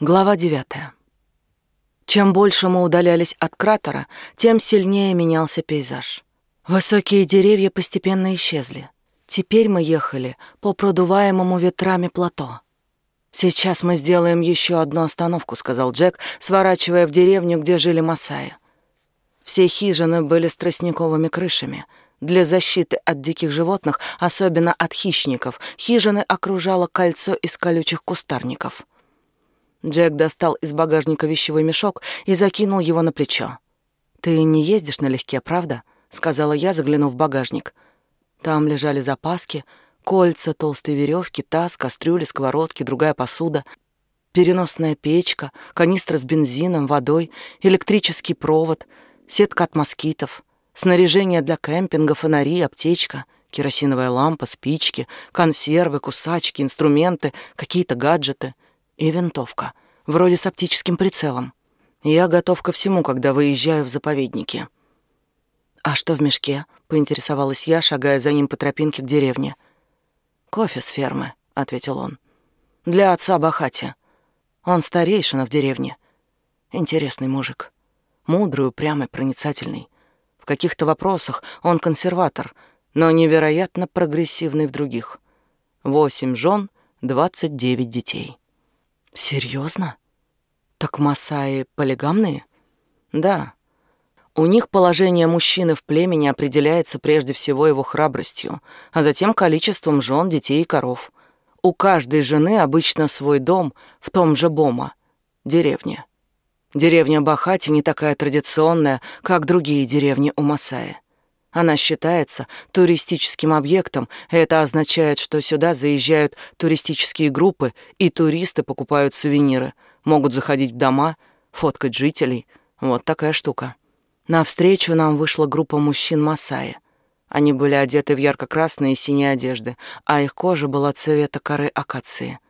Глава девятая. Чем больше мы удалялись от кратера, тем сильнее менялся пейзаж. Высокие деревья постепенно исчезли. Теперь мы ехали по продуваемому ветрами плато. «Сейчас мы сделаем еще одну остановку», — сказал Джек, сворачивая в деревню, где жили масаи. Все хижины были с тростниковыми крышами. Для защиты от диких животных, особенно от хищников, хижины окружало кольцо из колючих кустарников — Джек достал из багажника вещевой мешок и закинул его на плечо. «Ты не ездишь налегке, правда?» — сказала я, заглянув в багажник. Там лежали запаски, кольца, толстые веревки, таз, кастрюли, сковородки, другая посуда, переносная печка, канистра с бензином, водой, электрический провод, сетка от москитов, снаряжение для кемпинга, фонари, аптечка, керосиновая лампа, спички, консервы, кусачки, инструменты, какие-то гаджеты — и винтовка, вроде с оптическим прицелом. Я готов ко всему, когда выезжаю в заповедники. «А что в мешке?» — поинтересовалась я, шагая за ним по тропинке к деревне. «Кофе с фермы», — ответил он. «Для отца Бахати. Он старейшина в деревне. Интересный мужик. Мудрый, упрямый, проницательный. В каких-то вопросах он консерватор, но невероятно прогрессивный в других. Восемь жен, двадцать девять детей». Серьезно? Так масаи полигамные? Да. У них положение мужчины в племени определяется прежде всего его храбростью, а затем количеством жен, детей и коров. У каждой жены обычно свой дом в том же Бома, деревня. Деревня Бахати не такая традиционная, как другие деревни у Масаи. Она считается туристическим объектом, это означает, что сюда заезжают туристические группы, и туристы покупают сувениры, могут заходить в дома, фоткать жителей. Вот такая штука. Навстречу нам вышла группа мужчин Масаи. Они были одеты в ярко-красные и синие одежды, а их кожа была цвета коры акации.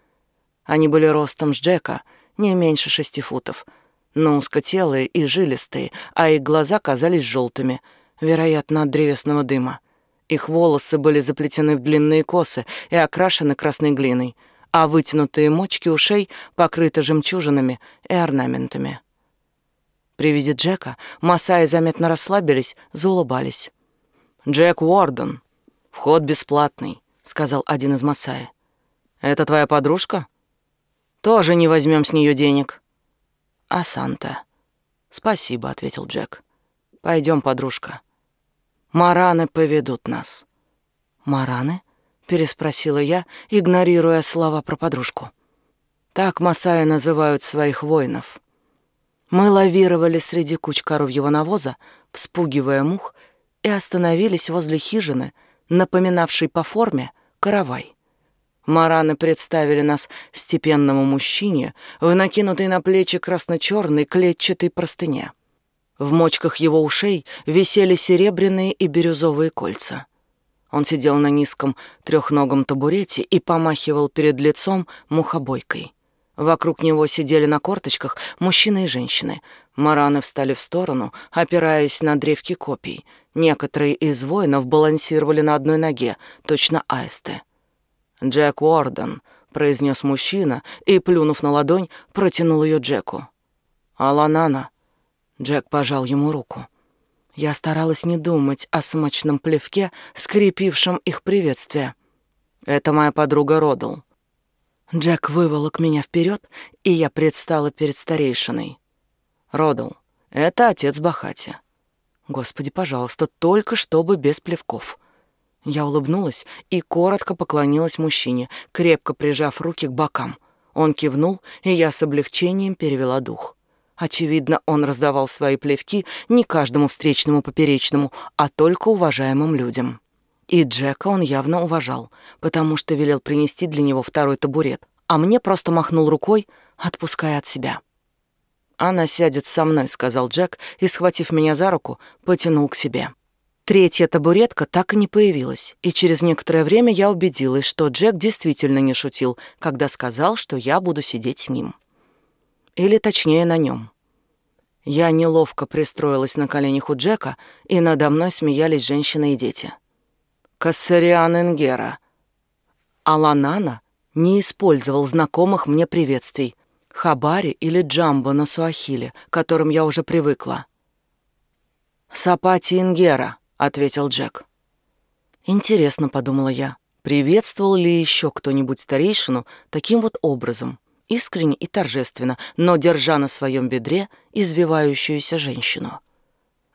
Они были ростом с Джека, не меньше шести футов, но узкотелые и жилистые, а их глаза казались желтыми — вероятно, от древесного дыма. Их волосы были заплетены в длинные косы и окрашены красной глиной, а вытянутые мочки ушей покрыты жемчужинами и орнаментами. При виде Джека Масаи заметно расслабились, заулыбались. «Джек Уорден, вход бесплатный», — сказал один из Масаи. «Это твоя подружка?» «Тоже не возьмем с нее денег». «А Санта?» «Спасибо», — ответил Джек. Пойдем, подружка. Мараны поведут нас. Мараны? переспросила я, игнорируя слова про подружку. Так масаи называют своих воинов. Мы лавировали среди куч коровьего навоза, вспугивая мух, и остановились возле хижины, напоминавшей по форме каравай. Мараны представили нас степенному мужчине в накинутой на плечи красно-черной клетчатой простыне. В мочках его ушей висели серебряные и бирюзовые кольца. Он сидел на низком трехногом табурете и помахивал перед лицом мухобойкой. Вокруг него сидели на корточках мужчины и женщины. Мараны встали в сторону, опираясь на древки копий. Некоторые из воинов балансировали на одной ноге, точно аисты. «Джек Уорден», — произнес мужчина и, плюнув на ладонь, протянул ее Джеку. «Аланана», Джек пожал ему руку. Я старалась не думать о смачном плевке, скрепившем их приветствие. «Это моя подруга Родл». Джек выволок меня вперед, и я предстала перед старейшиной. «Родл, это отец Бахати». «Господи, пожалуйста, только чтобы без плевков». Я улыбнулась и коротко поклонилась мужчине, крепко прижав руки к бокам. Он кивнул, и я с облегчением перевела дух. Очевидно, он раздавал свои плевки не каждому встречному поперечному, а только уважаемым людям. И Джека он явно уважал, потому что велел принести для него второй табурет, а мне просто махнул рукой, отпуская от себя. «Она сядет со мной», — сказал Джек, и, схватив меня за руку, потянул к себе. Третья табуретка так и не появилась, и через некоторое время я убедилась, что Джек действительно не шутил, когда сказал, что я буду сидеть с ним или точнее на нем. Я неловко пристроилась на коленях у Джека, и надо мной смеялись женщины и дети. Кассариан Энгера. Аланана не использовал знакомых мне приветствий. хабари или джамбо на суахиле, к которым я уже привыкла. «Сапати Ингера», — ответил Джек. «Интересно», — подумала я, приветствовал ли еще кто-нибудь старейшину таким вот образом, искренне и торжественно, но держа на своем бедре извивающуюся женщину.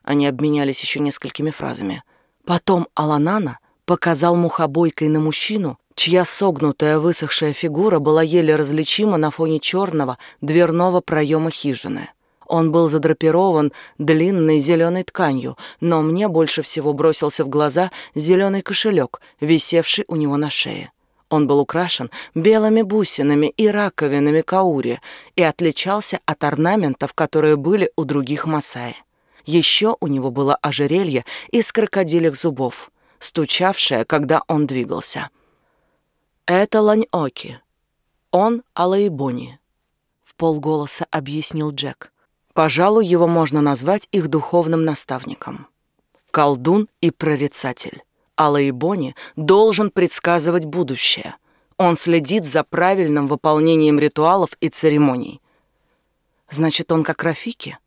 Они обменялись еще несколькими фразами. Потом Аланана показал мухобойкой на мужчину, чья согнутая высохшая фигура была еле различима на фоне черного дверного проема хижины. Он был задрапирован длинной зеленой тканью, но мне больше всего бросился в глаза зеленый кошелек, висевший у него на шее. Он был украшен белыми бусинами и раковинами каури и отличался от орнаментов, которые были у других масаи. Еще у него было ожерелье из крокодилях зубов, стучавшее, когда он двигался. «Это Лань-Оки. Он Алаибони», — в полголоса объяснил Джек. «Пожалуй, его можно назвать их духовным наставником. Колдун и прорицатель. Алаибони должен предсказывать будущее. Он следит за правильным выполнением ритуалов и церемоний. Значит, он как Рафики?»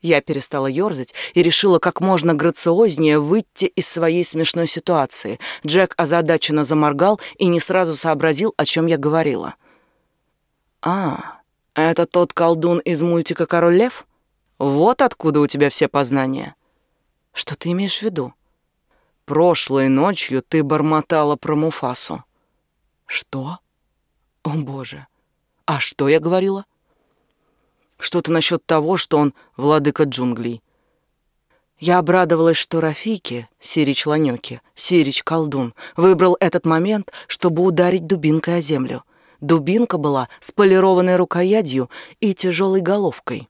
Я перестала ерзать и решила как можно грациознее выйти из своей смешной ситуации. Джек озадаченно заморгал и не сразу сообразил, о чем я говорила. «А, это тот колдун из мультика «Король лев»? Вот откуда у тебя все познания». «Что ты имеешь в виду?» «Прошлой ночью ты бормотала про Муфасу». «Что? О, боже! А что я говорила?» Что-то насчет того, что он владыка джунглей. Я обрадовалась, что Рафики, Сирич Ланёки, Сирич колдун, выбрал этот момент, чтобы ударить дубинкой о землю. Дубинка была с полированной рукоятью и тяжелой головкой,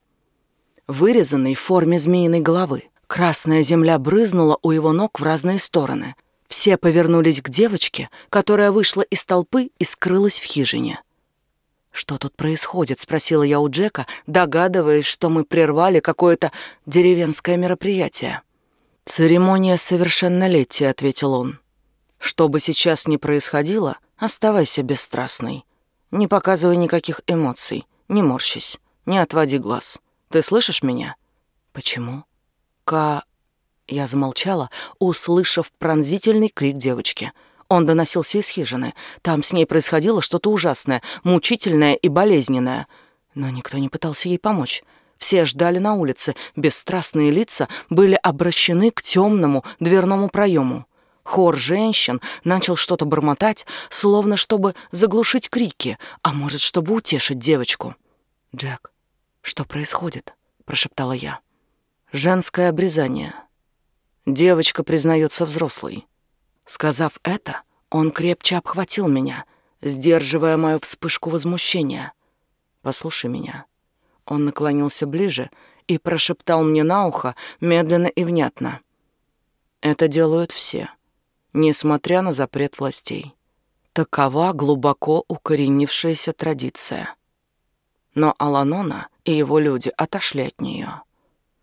вырезанной в форме змеиной головы. Красная земля брызнула у его ног в разные стороны. Все повернулись к девочке, которая вышла из толпы и скрылась в хижине. «Что тут происходит?» — спросила я у Джека, догадываясь, что мы прервали какое-то деревенское мероприятие. «Церемония совершеннолетия», — ответил он. «Что бы сейчас ни происходило, оставайся бесстрастной. Не показывай никаких эмоций, не морщись, не отводи глаз. Ты слышишь меня?» «Почему?» «Ка...» Я замолчала, услышав пронзительный крик девочки — он доносился из хижины. Там с ней происходило что-то ужасное, мучительное и болезненное. Но никто не пытался ей помочь. Все ждали на улице, бесстрастные лица были обращены к темному дверному проему. Хор женщин начал что-то бормотать, словно чтобы заглушить крики, а может, чтобы утешить девочку. «Джек, что происходит?» — прошептала я. «Женское обрезание. Девочка признается взрослой. Сказав это, он крепче обхватил меня, сдерживая мою вспышку возмущения. «Послушай меня». Он наклонился ближе и прошептал мне на ухо медленно и внятно. «Это делают все, несмотря на запрет властей. Такова глубоко укоренившаяся традиция. Но Аланона и его люди отошли от нее.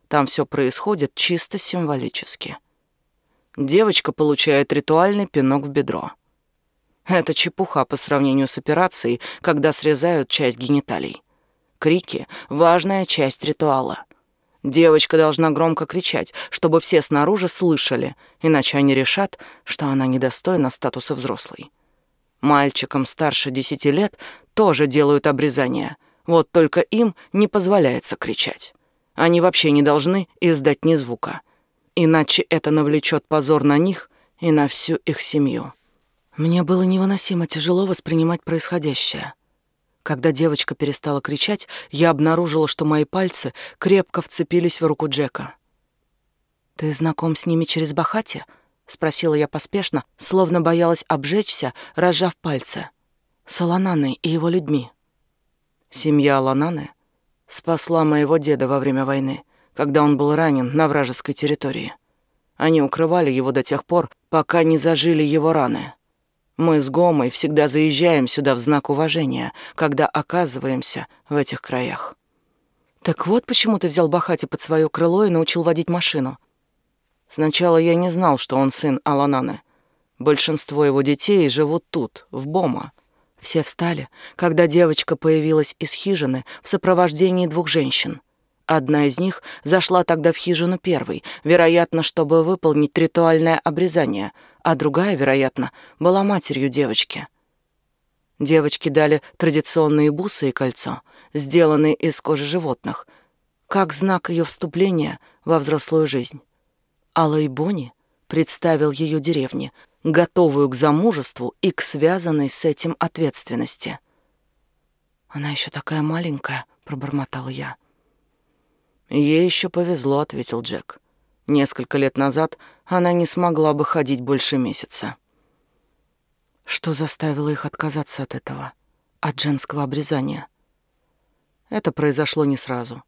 Там все происходит чисто символически. Девочка получает ритуальный пинок в бедро. Это чепуха по сравнению с операцией, когда срезают часть гениталий. Крики — важная часть ритуала. Девочка должна громко кричать, чтобы все снаружи слышали, иначе они решат, что она недостойна статуса взрослой. Мальчикам старше десяти лет тоже делают обрезание, вот только им не позволяется кричать. Они вообще не должны издать ни звука иначе это навлечет позор на них и на всю их семью. Мне было невыносимо тяжело воспринимать происходящее. Когда девочка перестала кричать, я обнаружила, что мои пальцы крепко вцепились в руку Джека. «Ты знаком с ними через Бахати?» — спросила я поспешно, словно боялась обжечься, разжав пальцы. «С Алананой и его людьми». Семья Алананы спасла моего деда во время войны когда он был ранен на вражеской территории. Они укрывали его до тех пор, пока не зажили его раны. Мы с Гомой всегда заезжаем сюда в знак уважения, когда оказываемся в этих краях. Так вот почему ты взял Бахати под свое крыло и научил водить машину. Сначала я не знал, что он сын Алананы. Большинство его детей живут тут, в Бома. Все встали, когда девочка появилась из хижины в сопровождении двух женщин. Одна из них зашла тогда в хижину первой, вероятно, чтобы выполнить ритуальное обрезание, а другая, вероятно, была матерью девочки. Девочке дали традиционные бусы и кольцо, сделанные из кожи животных, как знак ее вступления во взрослую жизнь. Алла Бонни представил ее деревне, готовую к замужеству и к связанной с этим ответственности. «Она еще такая маленькая», — пробормотала я. «Ей еще повезло», — ответил Джек. «Несколько лет назад она не смогла бы ходить больше месяца». Что заставило их отказаться от этого, от женского обрезания? Это произошло не сразу.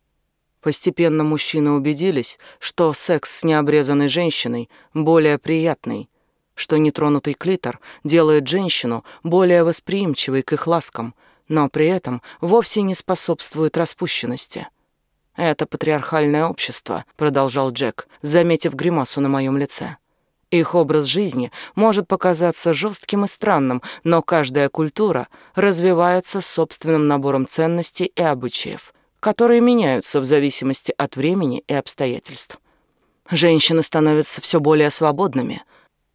Постепенно мужчины убедились, что секс с необрезанной женщиной более приятный, что нетронутый клитор делает женщину более восприимчивой к их ласкам, но при этом вовсе не способствует распущенности. «Это патриархальное общество», — продолжал Джек, заметив гримасу на моем лице. Их образ жизни может показаться жестким и странным, но каждая культура развивается собственным набором ценностей и обычаев, которые меняются в зависимости от времени и обстоятельств. Женщины становятся все более свободными —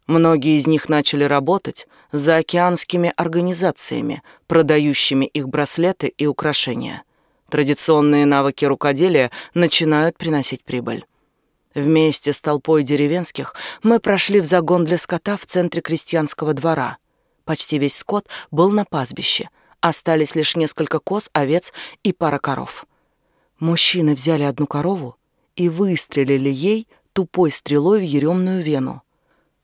Многие из них начали работать за океанскими организациями, продающими их браслеты и украшения. Традиционные навыки рукоделия начинают приносить прибыль. Вместе с толпой деревенских мы прошли в загон для скота в центре крестьянского двора. Почти весь скот был на пастбище. Остались лишь несколько коз, овец и пара коров. Мужчины взяли одну корову и выстрелили ей тупой стрелой в еремную вену.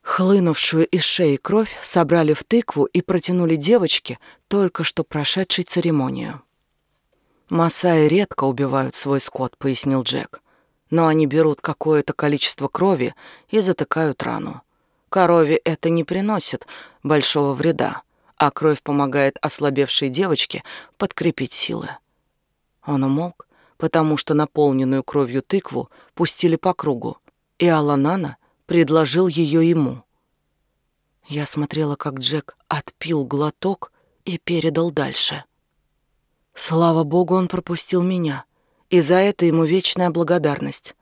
Хлынувшую из шеи кровь собрали в тыкву и протянули девочке, только что прошедшей церемонию. «Масаи редко убивают свой скот», — пояснил Джек. «Но они берут какое-то количество крови и затыкают рану. Корове это не приносит большого вреда, а кровь помогает ослабевшей девочке подкрепить силы». Он умолк, потому что наполненную кровью тыкву пустили по кругу, и Аланана предложил ее ему. Я смотрела, как Джек отпил глоток и передал дальше. Слава богу, он пропустил меня, и за это ему вечная благодарность.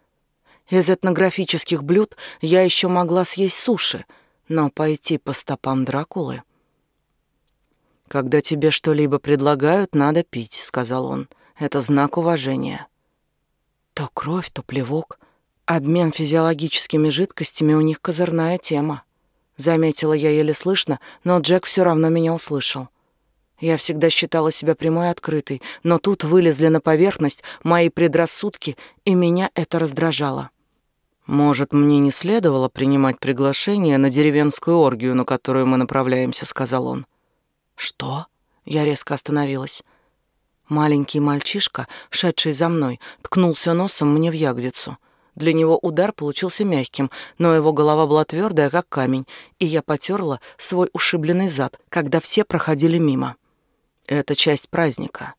Из этнографических блюд я еще могла съесть суши, но пойти по стопам Дракулы... «Когда тебе что-либо предлагают, надо пить», — сказал он. «Это знак уважения». То кровь, то плевок. Обмен физиологическими жидкостями у них козырная тема. Заметила я еле слышно, но Джек все равно меня услышал. Я всегда считала себя прямой и открытой, но тут вылезли на поверхность мои предрассудки, и меня это раздражало. «Может, мне не следовало принимать приглашение на деревенскую оргию, на которую мы направляемся», — сказал он. «Что?» — я резко остановилась. Маленький мальчишка, шедший за мной, ткнулся носом мне в ягодицу — для него удар получился мягким, но его голова была твердая, как камень, и я потерла свой ушибленный зад, когда все проходили мимо. Это часть праздника.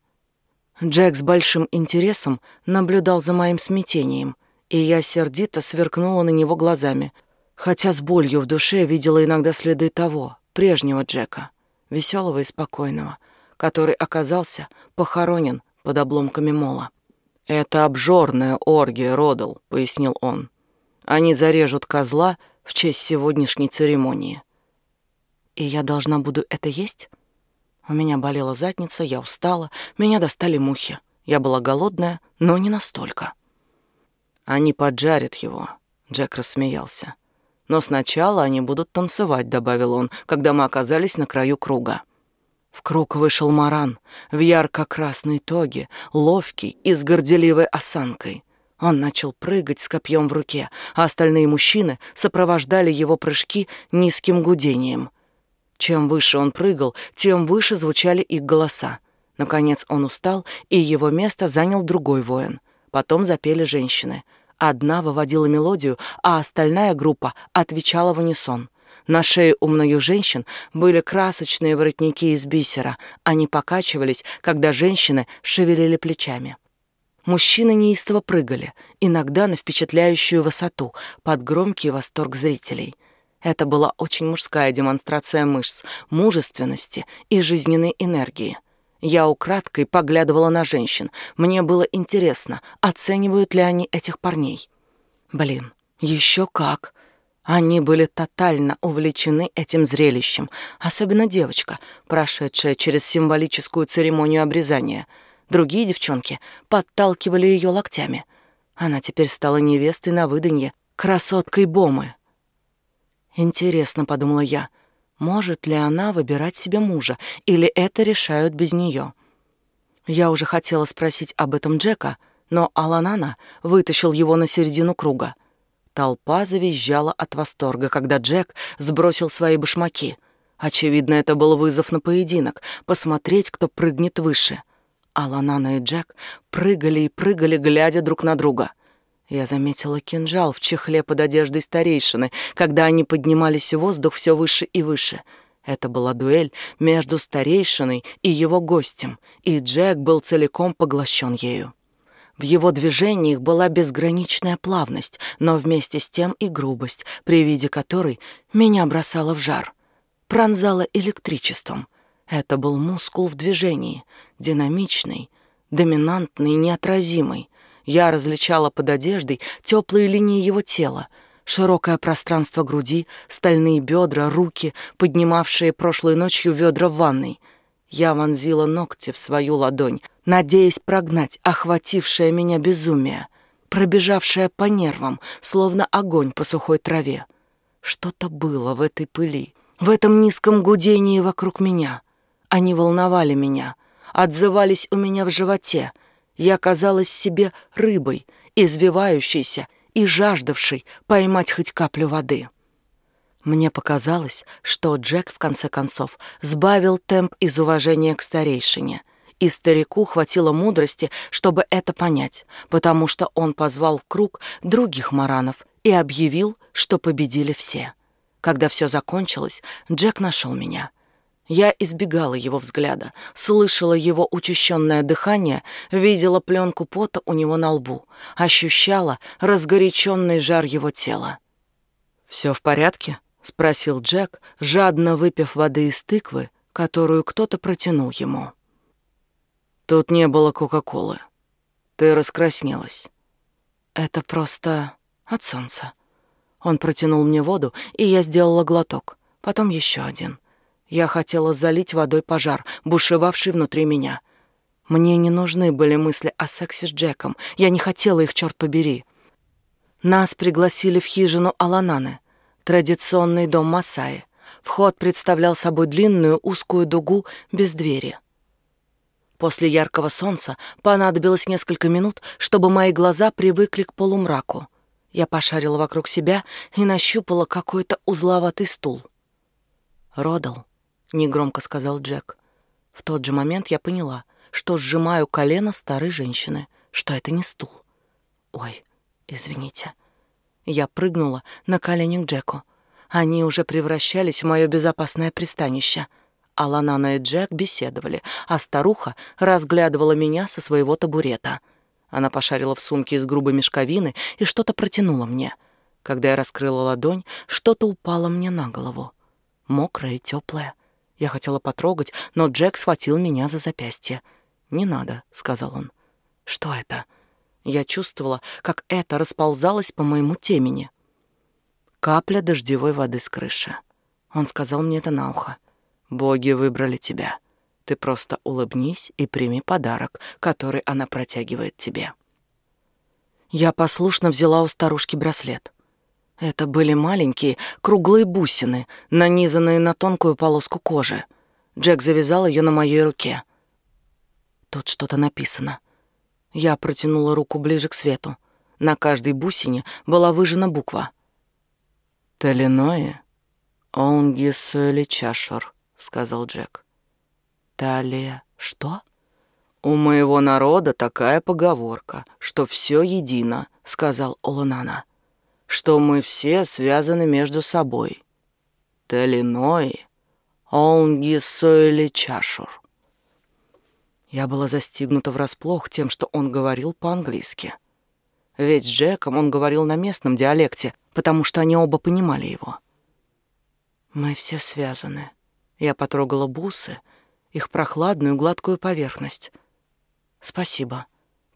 Джек с большим интересом наблюдал за моим смятением, и я сердито сверкнула на него глазами, хотя с болью в душе видела иногда следы того, прежнего Джека, веселого и спокойного, который оказался похоронен под обломками мола. «Это обжорная оргия, Родал», — пояснил он. «Они зарежут козла в честь сегодняшней церемонии». «И я должна буду это есть?» У меня болела задница, я устала, меня достали мухи. Я была голодная, но не настолько. «Они поджарят его», — Джек рассмеялся. «Но сначала они будут танцевать», — добавил он, когда мы оказались на краю круга. В круг вышел Маран в ярко-красной тоге, ловкий и с горделивой осанкой. Он начал прыгать с копьем в руке, а остальные мужчины сопровождали его прыжки низким гудением. Чем выше он прыгал, тем выше звучали их голоса. Наконец он устал, и его место занял другой воин. Потом запели женщины. Одна выводила мелодию, а остальная группа отвечала в унисон — на шее у многих женщин были красочные воротники из бисера. Они покачивались, когда женщины шевелили плечами. Мужчины неистово прыгали, иногда на впечатляющую высоту, под громкий восторг зрителей. Это была очень мужская демонстрация мышц, мужественности и жизненной энергии. Я украдкой поглядывала на женщин. Мне было интересно, оценивают ли они этих парней. Блин, еще как. Они были тотально увлечены этим зрелищем, особенно девочка, прошедшая через символическую церемонию обрезания. Другие девчонки подталкивали ее локтями. Она теперь стала невестой на выданье, красоткой Бомы. Интересно, подумала я, может ли она выбирать себе мужа, или это решают без нее. Я уже хотела спросить об этом Джека, но Аланана вытащил его на середину круга. Толпа завизжала от восторга, когда Джек сбросил свои башмаки. Очевидно, это был вызов на поединок, посмотреть, кто прыгнет выше. Аланана и Джек прыгали и прыгали, глядя друг на друга. Я заметила кинжал в чехле под одеждой старейшины, когда они поднимались в воздух все выше и выше. Это была дуэль между старейшиной и его гостем, и Джек был целиком поглощен ею. В его движениях была безграничная плавность, но вместе с тем и грубость, при виде которой меня бросало в жар, пронзало электричеством. Это был мускул в движении, динамичный, доминантный, неотразимый. Я различала под одеждой теплые линии его тела, широкое пространство груди, стальные бедра, руки, поднимавшие прошлой ночью ведра в ванной — я вонзила ногти в свою ладонь, надеясь прогнать охватившее меня безумие, пробежавшее по нервам, словно огонь по сухой траве. Что-то было в этой пыли, в этом низком гудении вокруг меня. Они волновали меня, отзывались у меня в животе. Я казалась себе рыбой, извивающейся и жаждавшей поймать хоть каплю воды. Мне показалось, что Джек в конце концов сбавил темп из уважения к старейшине, и старику хватило мудрости, чтобы это понять, потому что он позвал в круг других маранов и объявил, что победили все. Когда все закончилось, Джек нашел меня. Я избегала его взгляда, слышала его учащенное дыхание, видела пленку пота у него на лбу, ощущала разгоряченный жар его тела. «Все в порядке?» — спросил Джек, жадно выпив воды из тыквы, которую кто-то протянул ему. «Тут не было Кока-Колы. Ты раскраснелась». «Это просто от солнца». Он протянул мне воду, и я сделала глоток, потом еще один. Я хотела залить водой пожар, бушевавший внутри меня. Мне не нужны были мысли о сексе с Джеком, я не хотела их, черт побери. Нас пригласили в хижину Алананы — Традиционный дом Масаи. Вход представлял собой длинную узкую дугу без двери. После яркого солнца понадобилось несколько минут, чтобы мои глаза привыкли к полумраку. Я пошарила вокруг себя и нащупала какой-то узловатый стул. «Родал», — негромко сказал Джек. В тот же момент я поняла, что сжимаю колено старой женщины, что это не стул. «Ой, извините». Я прыгнула на колени к Джеку. Они уже превращались в мое безопасное пристанище. Аланана и Джек беседовали, а старуха разглядывала меня со своего табурета. Она пошарила в сумке из грубой мешковины и что-то протянула мне. Когда я раскрыла ладонь, что-то упало мне на голову. Мокраое и теплое. Я хотела потрогать, но Джек схватил меня за запястье. «Не надо», — сказал он. «Что это?» Я чувствовала, как это расползалось по моему темени. Капля дождевой воды с крыши. Он сказал мне это на ухо. «Боги выбрали тебя. Ты просто улыбнись и прими подарок, который она протягивает тебе». Я послушно взяла у старушки браслет. Это были маленькие круглые бусины, нанизанные на тонкую полоску кожи. Джек завязал ее на моей руке. Тут что-то написано — я протянула руку ближе к свету. На каждой бусине была выжжена буква. «Талиное онгисуэли чашур», — сказал Джек. «Талия что?» «У моего народа такая поговорка, что все едино», — сказал Оланана. «Что мы все связаны между собой. Талиное онгисуэли чашур». Я была застигнута врасплох тем, что он говорил по-английски. Ведь с Джеком он говорил на местном диалекте, потому что они оба понимали его. Мы все связаны. Я потрогала бусы, их прохладную гладкую поверхность. Спасибо,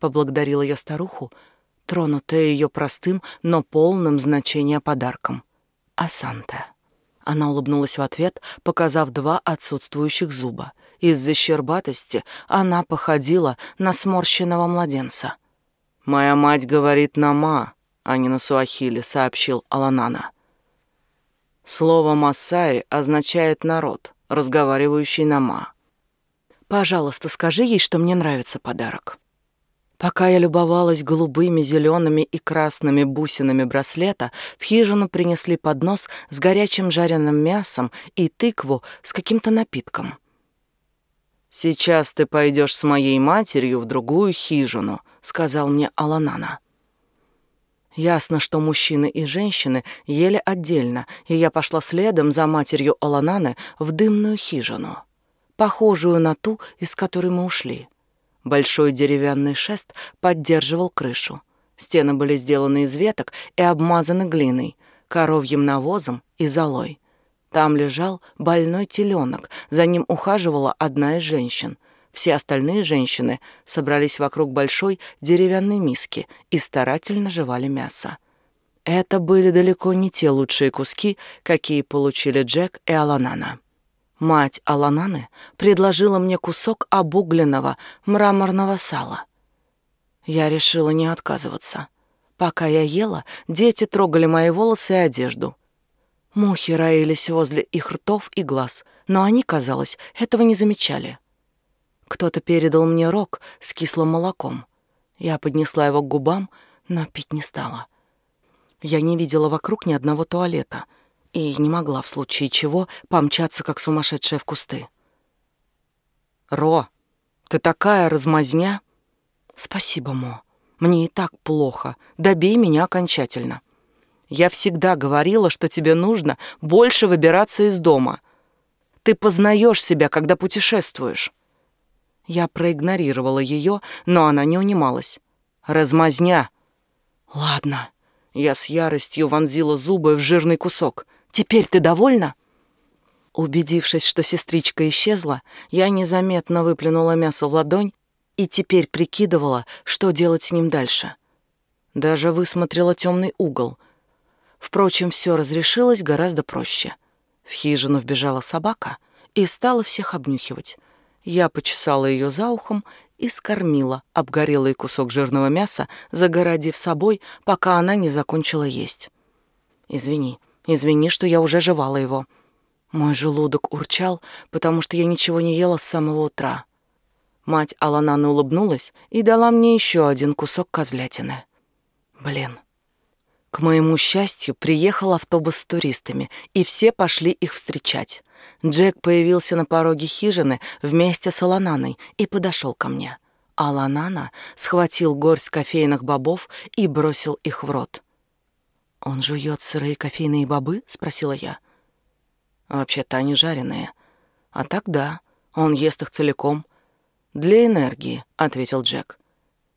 поблагодарила я старуху, тронутая ее простым, но полным значения подарком. Асанта. Она улыбнулась в ответ, показав два отсутствующих зуба. Из-за щербатости она походила на сморщенного младенца. «Моя мать говорит на ма, а не на суахили», — сообщил Аланана. Слово «масаи» означает «народ», разговаривающий на ма. «Пожалуйста, скажи ей, что мне нравится подарок». Пока я любовалась голубыми, зелеными и красными бусинами браслета, в хижину принесли поднос с горячим жареным мясом и тыкву с каким-то напитком. «Сейчас ты пойдешь с моей матерью в другую хижину», — сказал мне Аланана. Ясно, что мужчины и женщины ели отдельно, и я пошла следом за матерью Алананы в дымную хижину, похожую на ту, из которой мы ушли. Большой деревянный шест поддерживал крышу. Стены были сделаны из веток и обмазаны глиной, коровьим навозом и золой. Там лежал больной теленок, за ним ухаживала одна из женщин. Все остальные женщины собрались вокруг большой деревянной миски и старательно жевали мясо. Это были далеко не те лучшие куски, какие получили Джек и Аланана. Мать Алананы предложила мне кусок обугленного мраморного сала. Я решила не отказываться. Пока я ела, дети трогали мои волосы и одежду. Мухи роились возле их ртов и глаз, но они, казалось, этого не замечали. Кто-то передал мне рог с кислым молоком. Я поднесла его к губам, но пить не стала. Я не видела вокруг ни одного туалета — и не могла в случае чего помчаться, как сумасшедшая в кусты. «Ро, ты такая размазня!» «Спасибо, Мо. Мне и так плохо. Добей меня окончательно. Я всегда говорила, что тебе нужно больше выбираться из дома. Ты познаешь себя, когда путешествуешь». Я проигнорировала ее, но она не унималась. «Размазня!» «Ладно». Я с яростью вонзила зубы в жирный кусок. Теперь ты довольна?» Убедившись, что сестричка исчезла, я незаметно выплюнула мясо в ладонь и теперь прикидывала, что делать с ним дальше. Даже высмотрела темный угол. Впрочем, все разрешилось гораздо проще. В хижину вбежала собака и стала всех обнюхивать. Я почесала ее за ухом и скормила обгорелый кусок жирного мяса, загородив собой, пока она не закончила есть. «Извини, Извини, что я уже жевала его. Мой желудок урчал, потому что я ничего не ела с самого утра. Мать Алананы улыбнулась и дала мне еще один кусок козлятины. Блин. К моему счастью, приехал автобус с туристами, и все пошли их встречать. Джек появился на пороге хижины вместе с Алананой и подошел ко мне. Аланана схватил горсть кофейных бобов и бросил их в рот. «Он жует сырые кофейные бобы?» — спросила я. «Вообще-то они жареные. А так да, он ест их целиком. Для энергии», — ответил Джек.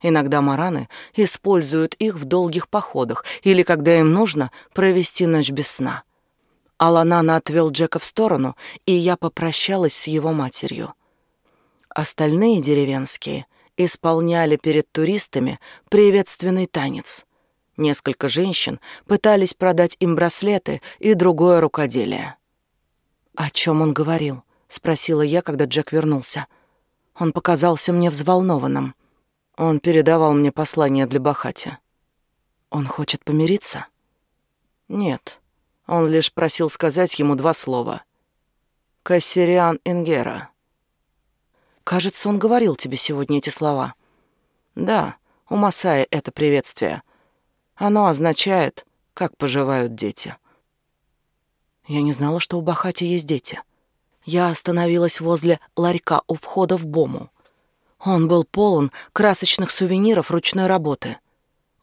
«Иногда мараны используют их в долгих походах или когда им нужно провести ночь без сна». Аланана отвел Джека в сторону, и я попрощалась с его матерью. Остальные деревенские исполняли перед туристами приветственный танец. Несколько женщин пытались продать им браслеты и другое рукоделие. «О чем он говорил?» — спросила я, когда Джек вернулся. Он показался мне взволнованным. Он передавал мне послание для Бахати. Он хочет помириться? Нет. Он лишь просил сказать ему два слова. Кассириан Ингера. Кажется, он говорил тебе сегодня эти слова. Да, у Масая это приветствие. Оно означает, как поживают дети. Я не знала, что у Бахати есть дети. Я остановилась возле ларька у входа в Бому. Он был полон красочных сувениров ручной работы.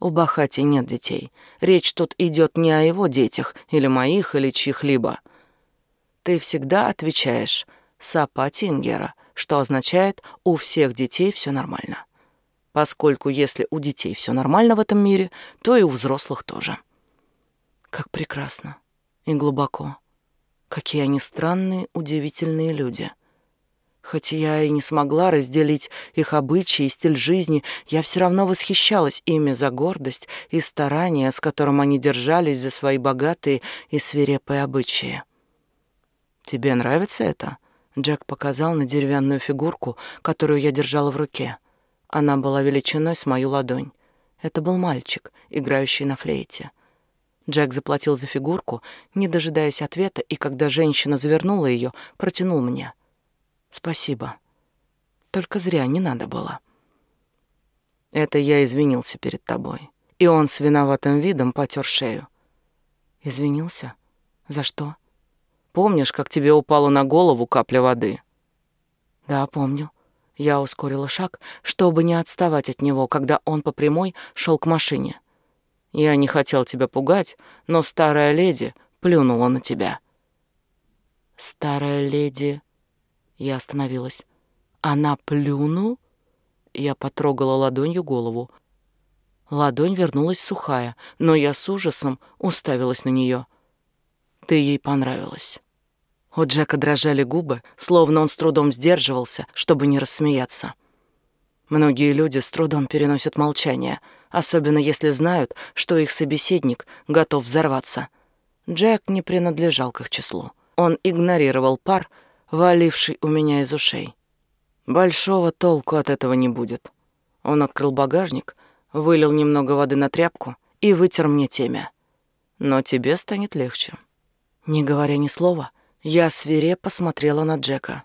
У Бахати нет детей. Речь тут идет не о его детях, или моих, или чьих-либо. Ты всегда отвечаешь «Сапа Тингера», что означает «у всех детей все нормально» поскольку если у детей все нормально в этом мире, то и у взрослых тоже. Как прекрасно и глубоко. Какие они странные, удивительные люди. Хоть я и не смогла разделить их обычаи и стиль жизни, я все равно восхищалась ими за гордость и старание, с которым они держались за свои богатые и свирепые обычаи. «Тебе нравится это?» Джек показал на деревянную фигурку, которую я держала в руке. Она была величиной с мою ладонь. Это был мальчик, играющий на флейте. Джек заплатил за фигурку, не дожидаясь ответа, и когда женщина завернула ее, протянул мне. «Спасибо. Только зря не надо было». Это я извинился перед тобой. И он с виноватым видом потер шею. Извинился? За что? Помнишь, как тебе упала на голову капля воды? Да, помню. Я ускорила шаг, чтобы не отставать от него, когда он по прямой шел к машине. Я не хотел тебя пугать, но старая леди плюнула на тебя. Старая леди... Я остановилась. Она плюну? Я потрогала ладонью голову. Ладонь вернулась сухая, но я с ужасом уставилась на нее. Ты ей понравилась. У Джека дрожали губы, словно он с трудом сдерживался, чтобы не рассмеяться. Многие люди с трудом переносят молчание — особенно если знают, что их собеседник готов взорваться. Джек не принадлежал к их числу. Он игнорировал пар, валивший у меня из ушей. Большого толку от этого не будет. Он открыл багажник, вылил немного воды на тряпку и вытер мне темя. Но тебе станет легче. Не говоря ни слова, я свирепо посмотрела на Джека.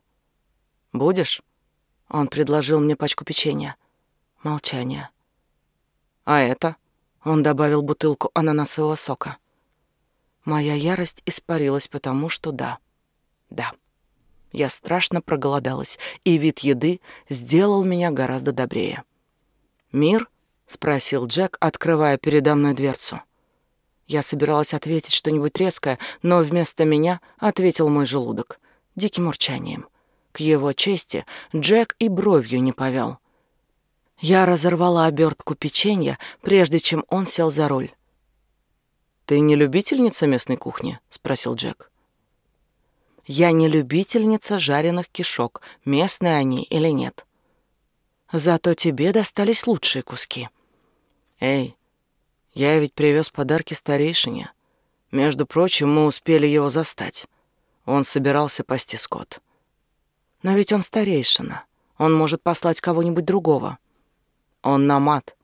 «Будешь?» Он предложил мне пачку печенья. Молчание. А это? Он добавил бутылку ананасового сока. Моя ярость испарилась, потому что да. Да. Я страшно проголодалась, и вид еды сделал меня гораздо добрее. «Мир?» — спросил Джек, открывая передо мной дверцу. Я собиралась ответить что-нибудь резкое, но вместо меня ответил мой желудок диким урчанием. К его чести Джек и бровью не повел. Я разорвала обертку печенья, прежде чем он сел за руль. «Ты не любительница местной кухни?» — спросил Джек. «Я не любительница жареных кишок, местные они или нет. Зато тебе достались лучшие куски». «Эй, я ведь привез подарки старейшине. Между прочим, мы успели его застать. Он собирался пасти скот». «Но ведь он старейшина. Он может послать кого-нибудь другого». Он намат.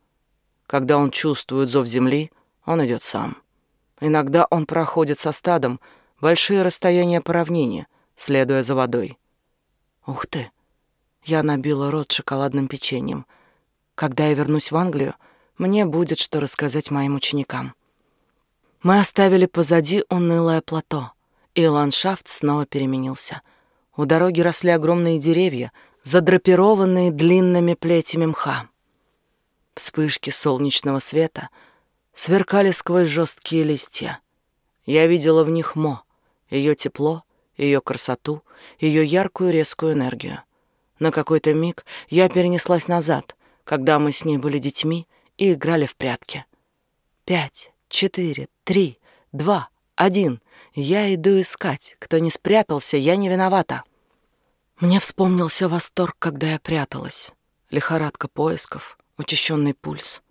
Когда он чувствует зов земли, он идет сам. Иногда он проходит со стадом большие расстояния по равнине, следуя за водой. Ух ты! Я набила рот шоколадным печеньем. Когда я вернусь в Англию, мне будет что рассказать моим ученикам. Мы оставили позади унылое плато, и ландшафт снова переменился. У дороги росли огромные деревья, задрапированные длинными плетями мха. Вспышки солнечного света сверкали сквозь жесткие листья. Я видела в них Мо, ее тепло, ее красоту, ее яркую резкую энергию. На какой-то миг я перенеслась назад, когда мы с ней были детьми и играли в прятки. Пять, четыре, три, два, один. Я иду искать. Кто не спрятался, я не виновата. Мне вспомнился восторг, когда я пряталась. Лихорадка поисков, учащенный пульс,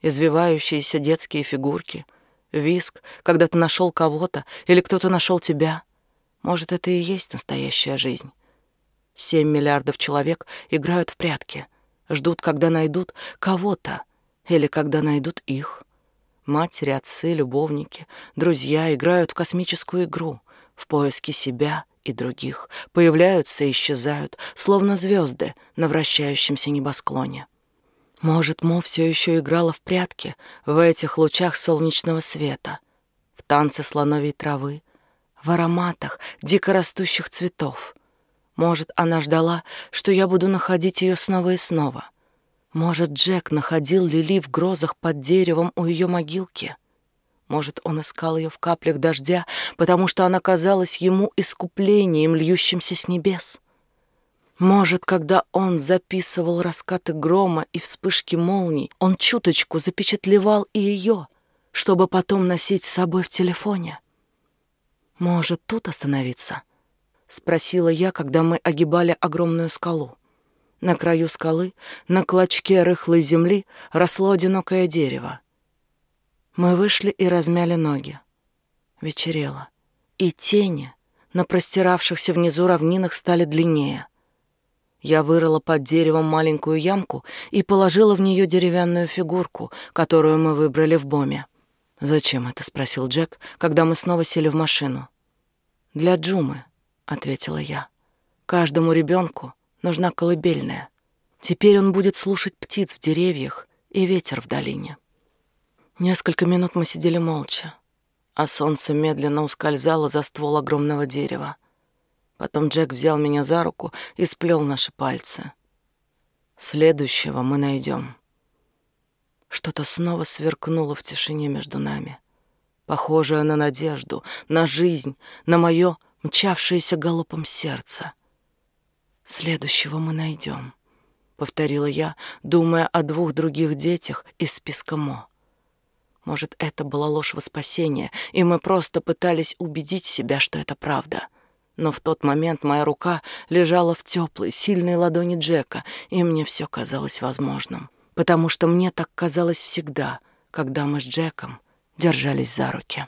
извивающиеся детские фигурки, виск, когда ты нашел кого-то или кто-то нашел тебя. Может, это и есть настоящая жизнь. Семь миллиардов человек играют в прятки, ждут, когда найдут кого-то или когда найдут их. Матери, отцы, любовники, друзья играют в космическую игру, в поиске себя и других, появляются и исчезают, словно звезды на вращающемся небосклоне. Может, Мо все еще играла в прятки в этих лучах солнечного света, в танце слоновой травы, в ароматах дикорастущих цветов. Может, она ждала, что я буду находить ее снова и снова. Может, Джек находил Лили в грозах под деревом у ее могилки. Может, он искал ее в каплях дождя, потому что она казалась ему искуплением, льющимся с небес. Может, когда он записывал раскаты грома и вспышки молний, он чуточку запечатлевал и ее, чтобы потом носить с собой в телефоне. «Может, тут остановиться?» — спросила я, когда мы огибали огромную скалу. На краю скалы, на клочке рыхлой земли, росло одинокое дерево. Мы вышли и размяли ноги. Вечерело, и тени на простиравшихся внизу равнинах стали длиннее. Я вырыла под деревом маленькую ямку и положила в нее деревянную фигурку, которую мы выбрали в боме. «Зачем это?» — спросил Джек, когда мы снова сели в машину. «Для Джумы», — ответила я. «Каждому ребенку нужна колыбельная. Теперь он будет слушать птиц в деревьях и ветер в долине». Несколько минут мы сидели молча, а солнце медленно ускользало за ствол огромного дерева. Потом Джек взял меня за руку и сплел наши пальцы. Следующего мы найдем. Что-то снова сверкнуло в тишине между нами, похожее на надежду, на жизнь, на мое мчавшееся галопом сердце. Следующего мы найдем, повторила я, думая о двух других детях из списка Мо. Может, это была ложь во спасение, и мы просто пытались убедить себя, что это правда. Но в тот момент моя рука лежала в теплой, сильной ладони Джека, и мне все казалось возможным потому что мне так казалось всегда, когда мы с Джеком держались за руки.